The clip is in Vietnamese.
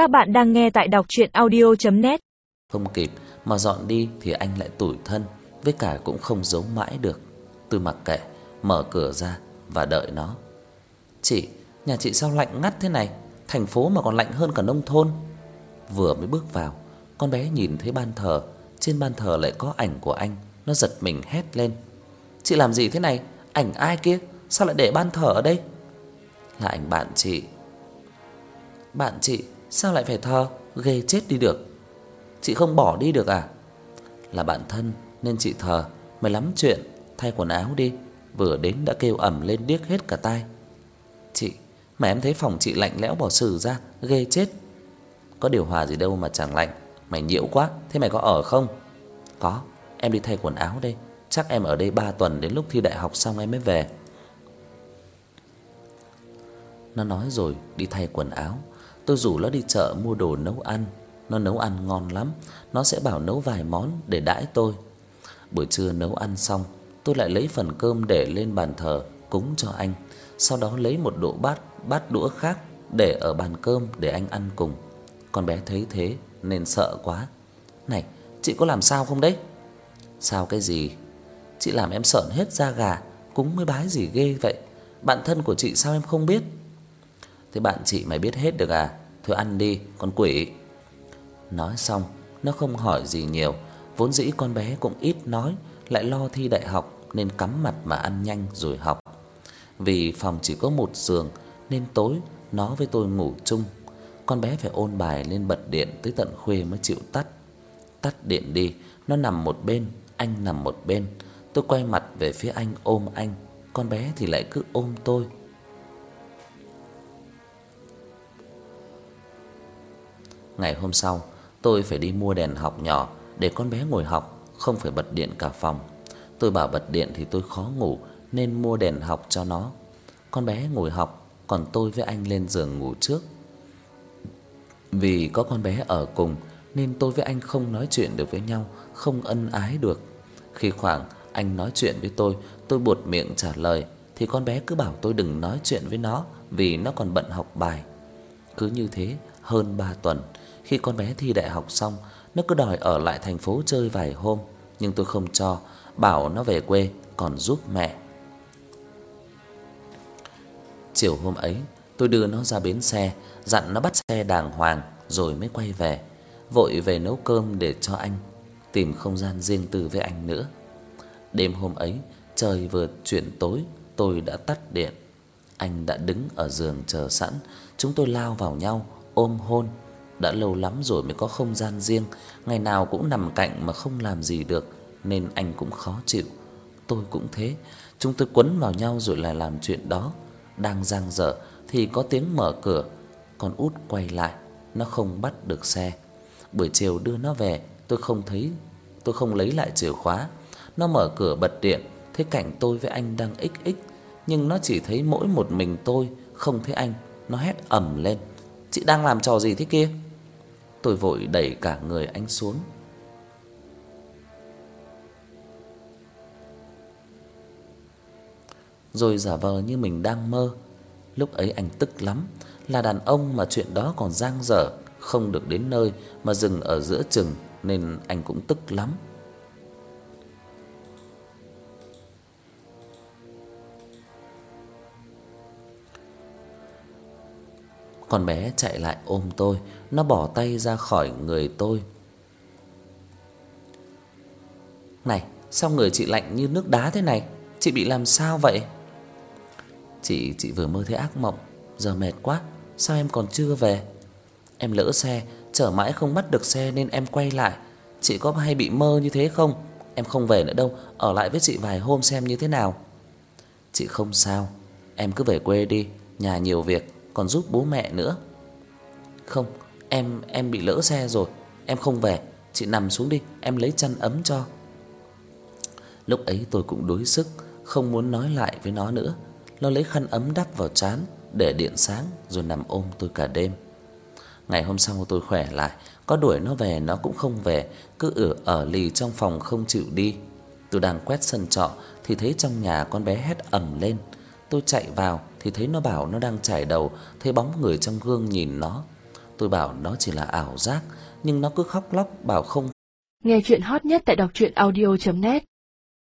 Các bạn đang nghe tại đọc audio net Không kịp mà dọn đi thì anh lại tủi thân, với cả cũng không giấu mãi được. Tôi mặc kệ, mở cửa ra và đợi nó. "Chị, nhà chị sao lạnh ngắt thế này? Thành phố mà còn lạnh hơn cả nông thôn." Vừa mới bước vào, con bé nhìn thấy ban thờ, trên ban thờ lại có ảnh của anh, nó giật mình hét lên. "Chị làm gì thế này? Ảnh ai kia? Sao lại để ban thờ ở đây?" "Là ảnh bạn chị." "Bạn chị sao lại phải thờ? Ghê chết đi được." "Chị không bỏ đi được à?" "Là bạn thân nên chị thờ, mày lắm chuyện, thay quần áo đi." Vừa đến đã kêu ầm lên điếc hết cả tai. "Chị, mà em thấy phòng chị lạnh lẽo bỏ sử ra, ghê chết." "Có điều hòa gì đâu mà chẳng lạnh, mày nhiễu quá, thế mày có ở không?" "Có, em đi thay quần áo đây, chắc em ở đây 3 tuần đến lúc thi đại học xong em mới về." Nó nói rồi đi thay quần áo. Tôi rủ nó đi chợ mua đồ nấu ăn, nó nấu ăn ngon lắm, nó sẽ bảo nấu vài món để đãi tôi. Buổi trưa nấu ăn xong, tôi lại lấy phần cơm để lên bàn thờ cúng cho anh, sau đó lấy một đũa bát bát đũa khác để ở bàn cơm để anh ăn cùng. Con bé thấy thế nên sợ quá. "Này, chị có làm sao không đấy?" "Sao cái gì?" "Chị làm em sợn hết da gà, cúng mới bái gì ghê vậy? Bạn thân của chị sao em không biết?" "Thế bạn chị mày biết hết được à? Thôi ăn đi, con quỷ." Nói xong, nó không hỏi gì nhiều, vốn dĩ con bé cũng ít nói, lại lo thi đại học nên cắm mặt mà ăn nhanh rồi học. Vì phòng chỉ có một giường nên tối nó với tôi ngủ chung. Con bé phải ôn bài lên bật điện tới tận khuya mới chịu tắt. Tắt điện đi, nó nằm một bên, anh nằm một bên. Tôi quay mặt về phía anh ôm anh, con bé thì lại cứ ôm tôi. Ngày hôm sau, tôi phải đi mua đèn học nhỏ để con bé ngồi học, không phải bật điện cả phòng. Tôi bảo bật điện thì tôi khó ngủ nên mua đèn học cho nó. Con bé ngồi học, còn tôi với anh lên giường ngủ trước. Vì có con bé ở cùng nên tôi với anh không nói chuyện được với nhau, không ân ái được. Khi khoảng anh nói chuyện với tôi, tôi buột miệng trả lời thì con bé cứ bảo tôi đừng nói chuyện với nó vì nó còn bận học bài. Cứ như thế hơn 3 tuần, khi con bé thi đại học xong, nó cứ đòi ở lại thành phố chơi vài hôm, nhưng tôi không cho, bảo nó về quê còn giúp mẹ. Chiều hôm ấy, tôi đưa nó ra bến xe, dặn nó bắt xe đàng hoàng rồi mới quay về, vội về nấu cơm để cho anh, tìm không gian riêng tư với anh nữa. Đêm hôm ấy, trời vừa chuyển tối, tôi đã tắt điện. Anh đã đứng ở giường chờ sẵn, chúng tôi lao vào nhau, ôm hôn. Đã lâu lắm rồi mới có không gian riêng, ngày nào cũng nằm cạnh mà không làm gì được nên anh cũng khó chịu. Tôi cũng thế, chúng tôi quấn vào nhau rồi lại làm chuyện đó. Đang dang dở thì có tiếng mở cửa, con út quay lại, nó không bắt được xe. Buổi chiều đưa nó về, tôi không thấy, tôi không lấy lại chìa khóa. Nó mở cửa bật điện, thấy cảnh tôi với anh đang ích ích, nhưng nó chỉ thấy mỗi một mình tôi, không thấy anh, nó hét ầm lên. "Chị đang làm trò gì thế kia?" Tôi vội đẩy cả người anh xuống. Rồi giả vờ như mình đang mơ. Lúc ấy anh tức lắm, là đàn ông mà chuyện đó còn dang dở, không được đến nơi mà dừng ở giữa chừng nên anh cũng tức lắm. Con bé chạy lại ôm tôi, nó bỏ tay ra khỏi người tôi. "Này, sao người chị lạnh như nước đá thế này? Chị bị làm sao vậy?" "Chị chị vừa mơ thấy ác mộng, giờ mệt quá, sao em còn chưa về?" "Em lỡ xe, chờ mãi không bắt được xe nên em quay lại. Chị có hay bị mơ như thế không? Em không về nữa đâu, ở lại với chị vài hôm xem như thế nào." "Chị không sao, em cứ về quê đi, nhà nhiều việc." Còn giúp bố mẹ nữa. Không, em em bị lỡ xe rồi, em không về, chị nằm xuống đi, em lấy chăn ấm cho. Lúc ấy tôi cũng đuối sức, không muốn nói lại với nó nữa. Nó lấy khăn ấm đắp vào trán để điện sáng rồi nằm ôm tôi cả đêm. Ngày hôm sau tôi khỏe lại, có đuổi nó về nó cũng không về, cứ ở ở lì trong phòng không chịu đi. Tôi đang quét sân trọ thì thấy trong nhà con bé hét ầm lên. Tôi chạy vào thì thấy nó bảo nó đang chải đầu, thấy bóng người trong gương nhìn nó. Tôi bảo nó chỉ là ảo giác, nhưng nó cứ khóc lóc bảo không. Nghe chuyện hot nhất tại đọc audio net